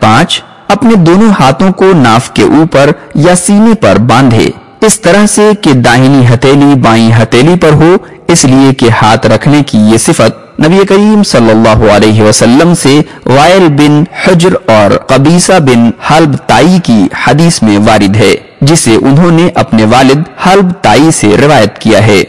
پانچ اپنے دونوں ہاتھوں کو ناف کے اوپر یا سینے پر باندھے۔ اس طرح سے کہ داہنی ہتھیلی بائیں ہتھیلی پر ہو، اس لیے کہ ہاتھ رکھنے کی یہ صفت نبی کریم صلی اللہ علیہ وسلم سے وائل بن حجر اور قبیسہ بن حلب تائی کی حدیث میں وارد ہے، جسے انہوں نے اپنے والد حلب تائی سے روایت کیا ہے۔